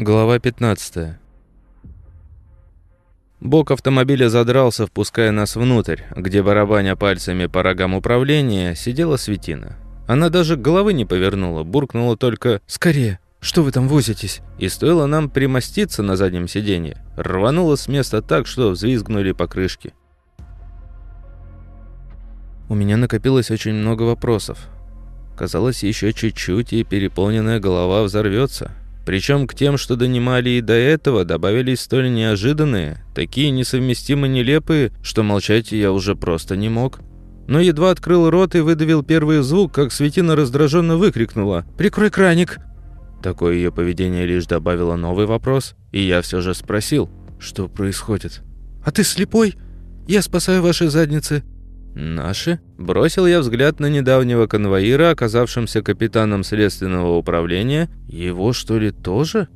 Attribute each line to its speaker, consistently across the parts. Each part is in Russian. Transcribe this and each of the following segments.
Speaker 1: Глава 15. Бок автомобиля задрался, впуская нас внутрь, где, барабаня пальцами по рогам управления, сидела Светина. Она даже головы не повернула, буркнула только «Скорее! Что вы там возитесь?» И стоило нам примоститься на заднем сиденье, рванула с места так, что взвизгнули покрышки. У меня накопилось очень много вопросов. Казалось, еще чуть-чуть, и переполненная голова взорвется. Причем к тем, что донимали и до этого, добавились столь неожиданные, такие несовместимо нелепые, что молчать я уже просто не мог. Но едва открыл рот и выдавил первый звук, как Светина раздраженно выкрикнула «Прикрой краник!». Такое ее поведение лишь добавило новый вопрос, и я все же спросил «Что происходит?» «А ты слепой? Я спасаю ваши задницы!» «Наши?» Бросил я взгляд на недавнего конвоира, оказавшимся капитаном следственного управления. «Его, что ли, тоже?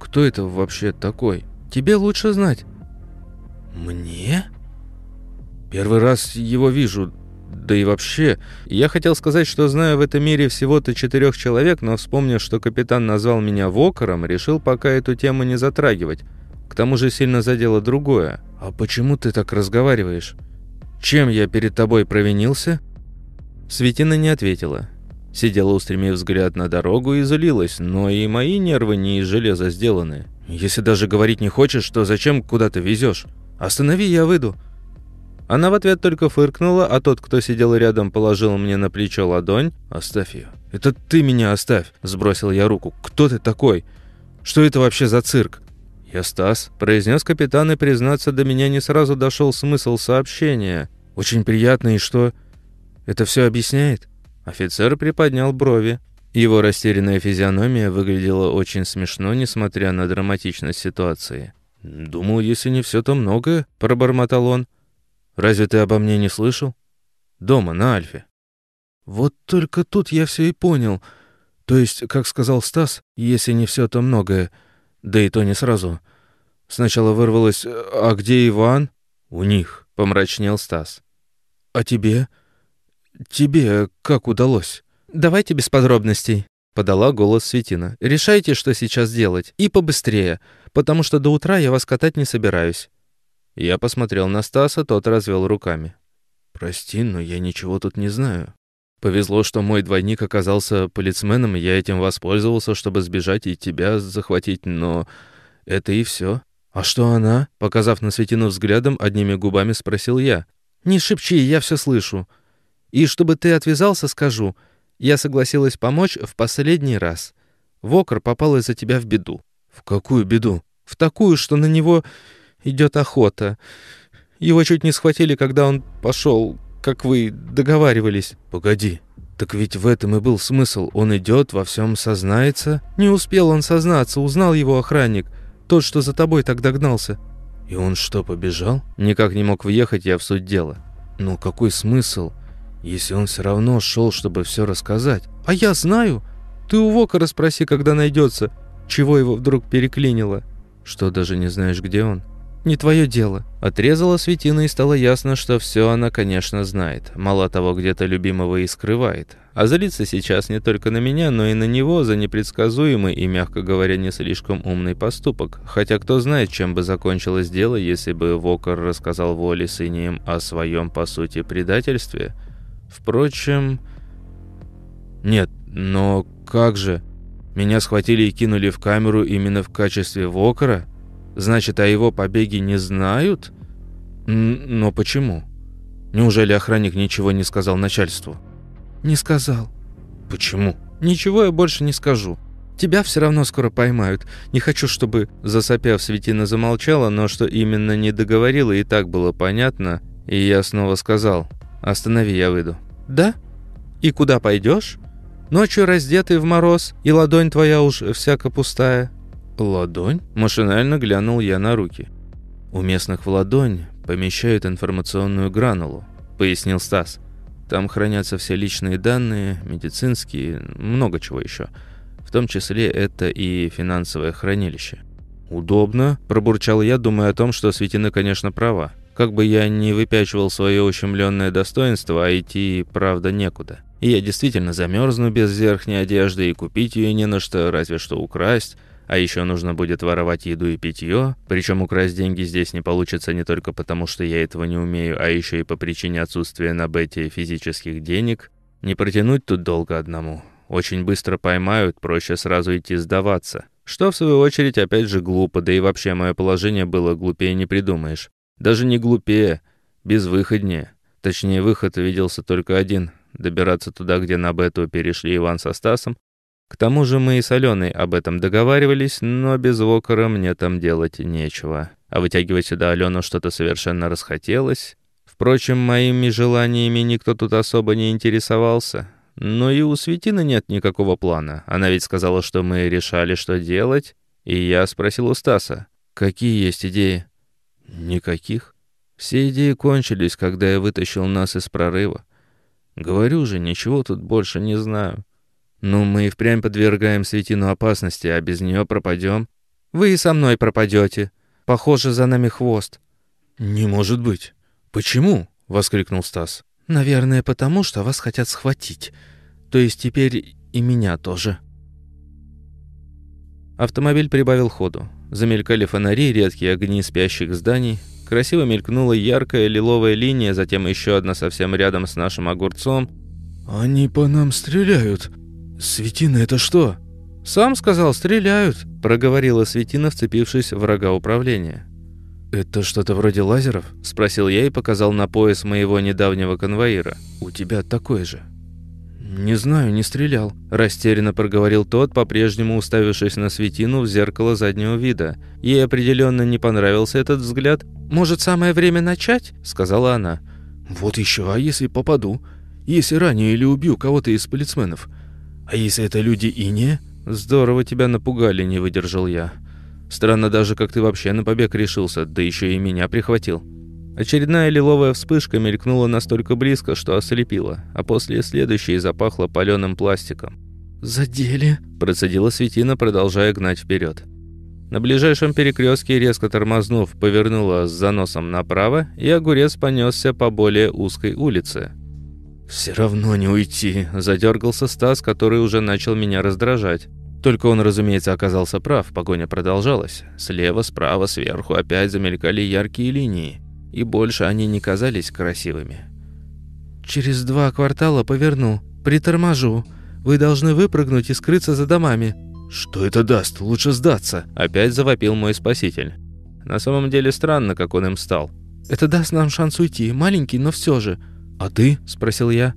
Speaker 1: Кто это вообще такой? Тебе лучше знать». «Мне?» «Первый раз его вижу. Да и вообще, я хотел сказать, что знаю в этом мире всего-то четырех человек, но вспомнив, что капитан назвал меня Вокером, решил пока эту тему не затрагивать. К тому же сильно задело другое. «А почему ты так разговариваешь?» Чем я перед тобой провинился?» Светина не ответила. Сидела, устремив взгляд на дорогу, и злилась, но и мои нервы не из железа сделаны. «Если даже говорить не хочешь, то зачем куда ты везешь? Останови, я выйду». Она в ответ только фыркнула, а тот, кто сидел рядом, положил мне на плечо ладонь. «Оставь ее». «Это ты меня оставь», — сбросил я руку. «Кто ты такой? Что это вообще за цирк?» «Я Стас», — произнес капитан, и, признаться, до меня не сразу дошел смысл сообщения. Очень приятно, и что? Это все объясняет?» Офицер приподнял брови. Его растерянная физиономия выглядела очень смешно, несмотря на драматичность ситуации. «Думал, если не все, то многое», — пробормотал он. «Разве ты обо мне не слышал?» «Дома, на Альфе». «Вот только тут я все и понял. То есть, как сказал Стас, если не все, то многое. Да и то не сразу. Сначала вырвалось «А где Иван?» «У них», — помрачнел Стас. «А тебе? Тебе как удалось?» «Давайте без подробностей», — подала голос Светина. «Решайте, что сейчас делать, и побыстрее, потому что до утра я вас катать не собираюсь». Я посмотрел на Стаса, тот развел руками. «Прости, но я ничего тут не знаю. Повезло, что мой двойник оказался полицменом, я этим воспользовался, чтобы сбежать и тебя захватить, но это и все. А что она?» Показав на Светину взглядом, одними губами спросил я. «Не шепчи, я все слышу. И чтобы ты отвязался, скажу. Я согласилась помочь в последний раз. Вокер попал из-за тебя в беду». «В какую беду?» «В такую, что на него идет охота. Его чуть не схватили, когда он пошел, как вы договаривались». «Погоди, так ведь в этом и был смысл. Он идет, во всем сознается». «Не успел он сознаться, узнал его охранник. Тот, что за тобой тогда гнался». «И он что, побежал?» Никак не мог въехать я в суть дела. «Ну какой смысл, если он все равно шел, чтобы все рассказать?» «А я знаю. Ты у Вока расспроси, когда найдется. Чего его вдруг переклинило?» «Что, даже не знаешь, где он?» «Не твое дело». Отрезала Светина, и стало ясно, что все она, конечно, знает. Мало того, где-то любимого и скрывает. А злится сейчас не только на меня, но и на него за непредсказуемый и, мягко говоря, не слишком умный поступок. Хотя кто знает, чем бы закончилось дело, если бы Вокер рассказал Воле с Инием о своем, по сути, предательстве. Впрочем... Нет, но как же? Меня схватили и кинули в камеру именно в качестве Вокера? Значит, о его побеге не знают? Но почему? Неужели охранник ничего не сказал начальству? Не сказал. Почему? Ничего я больше не скажу. Тебя все равно скоро поймают. Не хочу, чтобы, засопяв, Светина замолчала, но что именно не договорила, и так было понятно, и я снова сказал, «Останови, я выйду». «Да? И куда пойдешь? Ночью раздетый в мороз, и ладонь твоя уж всяко пустая. «Ладонь?» – машинально глянул я на руки. «У местных в ладонь помещают информационную гранулу», – пояснил Стас. «Там хранятся все личные данные, медицинские, много чего еще. В том числе это и финансовое хранилище». «Удобно», – пробурчал я, думая о том, что Светина, конечно, права. Как бы я ни выпячивал свое ущемленное достоинство, а идти, правда, некуда. И я действительно замерзну без верхней одежды, и купить ее не на что, разве что украсть. А еще нужно будет воровать еду и питье, причем украсть деньги здесь не получится не только потому, что я этого не умею, а еще и по причине отсутствия на бете физических денег. Не протянуть тут долго одному. Очень быстро поймают, проще сразу идти сдаваться. Что, в свою очередь, опять же глупо, да и вообще мое положение было глупее не придумаешь. Даже не глупее, безвыходнее. Точнее, выход виделся только один — добираться туда, где на бету перешли Иван со Стасом, к тому же мы и с Аленой об этом договаривались, но без Вокера мне там делать нечего. А вытягивать сюда Алену что-то совершенно расхотелось. Впрочем, моими желаниями никто тут особо не интересовался. Но и у Светины нет никакого плана. Она ведь сказала, что мы решали, что делать. И я спросил у Стаса, какие есть идеи? Никаких. Все идеи кончились, когда я вытащил нас из прорыва. Говорю же, ничего тут больше не знаю. «Ну, мы и впрямь подвергаем Светину опасности, а без нее пропадем». «Вы и со мной пропадете. Похоже, за нами хвост».
Speaker 2: «Не может быть. Почему?» — воскликнул Стас.
Speaker 3: «Наверное, потому что вас хотят схватить. То есть теперь и меня тоже».
Speaker 1: Автомобиль прибавил ходу. Замелькали фонари, редкие огни спящих зданий. Красиво мелькнула яркая лиловая линия, затем еще одна совсем рядом с нашим огурцом.
Speaker 2: «Они по нам стреляют», «Светина, это что?»
Speaker 3: «Сам сказал, стреляют», — проговорила Светина, вцепившись в врага управления.
Speaker 1: «Это что-то вроде лазеров?» — спросил я и показал на пояс моего недавнего конвоира. «У тебя такой же».
Speaker 3: «Не знаю, не стрелял», – растерянно проговорил тот, по-прежнему уставившись на Светину в зеркало заднего вида. Ей определенно не понравился этот взгляд. «Может, самое время начать?» – сказала она.
Speaker 2: «Вот еще, а если попаду? Если раню или убью кого-то из полицменов? А если это люди и не?
Speaker 1: Здорово тебя напугали, не выдержал я. Странно даже, как ты вообще на побег решился, да еще и меня прихватил. Очередная лиловая вспышка мелькнула настолько близко, что ослепила, а после следующей запахло паленым пластиком.
Speaker 3: «Задели», –
Speaker 1: процедила Светина, продолжая гнать вперед. На ближайшем перекрестке, резко тормознув, повернула с заносом направо, и огурец понесся по более узкой улице.
Speaker 2: «Все равно не уйти», –
Speaker 1: задергался Стас, который уже начал меня раздражать. Только он, разумеется, оказался прав, погоня продолжалась. Слева, справа, сверху опять замелькали яркие линии, и больше они не казались красивыми.
Speaker 3: «Через два квартала поверну, приторможу. Вы должны выпрыгнуть и скрыться за домами».
Speaker 2: «Что это даст? Лучше сдаться», –
Speaker 1: опять завопил мой спаситель. На самом деле странно, как он им стал.
Speaker 3: «Это даст нам шанс уйти, маленький, но все же.
Speaker 2: «А ты?»
Speaker 3: – спросил я.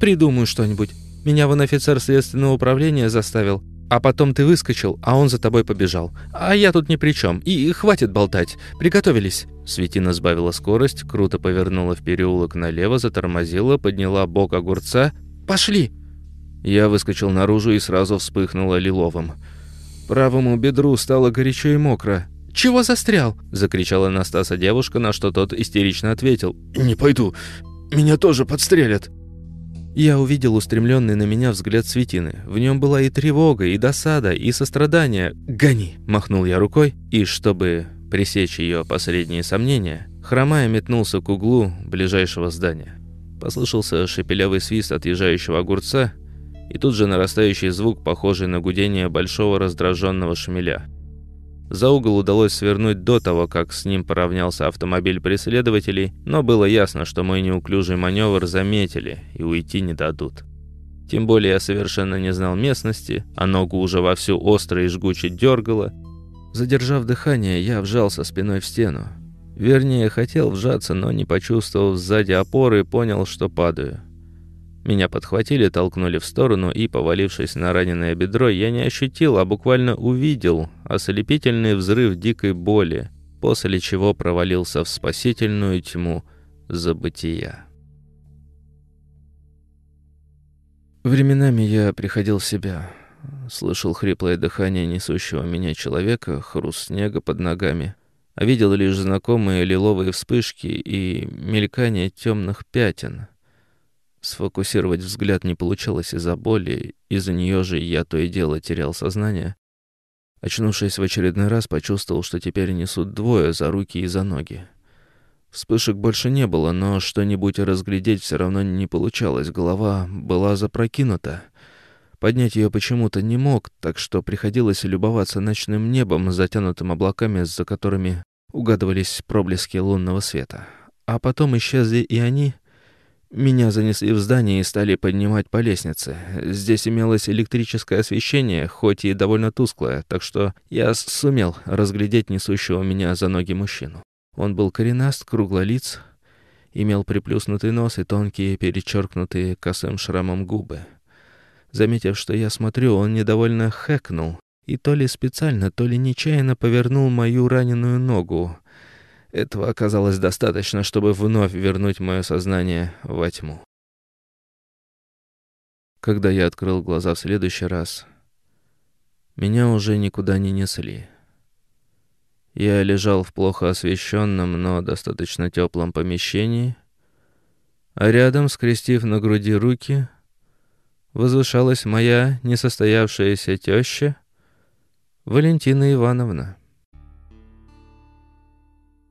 Speaker 3: «Придумаю что-нибудь. Меня вон офицер следственного управления заставил. А потом ты выскочил, а он за тобой побежал. А я тут ни при чем. И хватит болтать. Приготовились».
Speaker 1: Светина сбавила скорость, круто повернула в переулок налево, затормозила, подняла бок огурца.
Speaker 3: «Пошли!»
Speaker 1: Я выскочил наружу и сразу вспыхнула лиловым. Правому бедру стало горячо и мокро.
Speaker 3: «Чего застрял?»
Speaker 1: – закричала Настаса девушка, на что тот истерично ответил.
Speaker 2: «Не пойду. Меня тоже подстрелят!»
Speaker 1: Я увидел устремленный на меня взгляд Светины. В нем была и тревога, и досада, и сострадание. «Гони!» – махнул я рукой, и, чтобы пресечь ее последние сомнения, хромая метнулся к углу ближайшего здания. Послышался шепелявый свист отъезжающего огурца, и тут же нарастающий звук, похожий на гудение большого раздраженного шмеля. За угол удалось свернуть до того, как с ним поравнялся автомобиль преследователей, но было ясно, что мой неуклюжий маневр заметили и уйти не дадут. Тем более я совершенно не знал местности, а ногу уже вовсю остро и жгуче дергало. Задержав дыхание, я вжался спиной в стену. Вернее, хотел вжаться, но не почувствовав сзади опоры, понял, что падаю. Меня подхватили, толкнули в сторону, и, повалившись на раненое бедро, я не ощутил, а буквально увидел ослепительный взрыв дикой боли, после чего провалился в спасительную тьму забытия. Временами я приходил в себя, слышал хриплое дыхание несущего меня человека, хруст снега под ногами, а видел лишь знакомые лиловые вспышки и мелькание темных пятен — Сфокусировать взгляд не получалось из-за боли, из-за нее же я то и дело терял сознание. Очнувшись в очередной раз, почувствовал, что теперь несут двое за руки и за ноги. Вспышек больше не было, но что-нибудь разглядеть все равно не получалось, голова была запрокинута.
Speaker 3: Поднять ее почему-то не мог, так что приходилось любоваться ночным небом, затянутым облаками, за которыми угадывались проблески лунного света. А потом исчезли и они. Меня занесли в здание и стали поднимать по лестнице. Здесь имелось электрическое освещение, хоть и довольно тусклое, так что я сумел разглядеть несущего меня за ноги мужчину. Он был коренаст, круглолиц, имел приплюснутый нос и тонкие, перечеркнутые косым шрамом губы. Заметив, что я смотрю, он недовольно хэкнул и то ли специально, то ли нечаянно повернул мою раненую ногу. Этого оказалось достаточно, чтобы вновь вернуть мое сознание во тьму. Когда я открыл глаза в следующий раз, меня уже никуда не несли. Я лежал в плохо освещенном, но достаточно теплом помещении, а рядом, скрестив на груди руки, возвышалась моя несостоявшаяся теща Валентина Ивановна.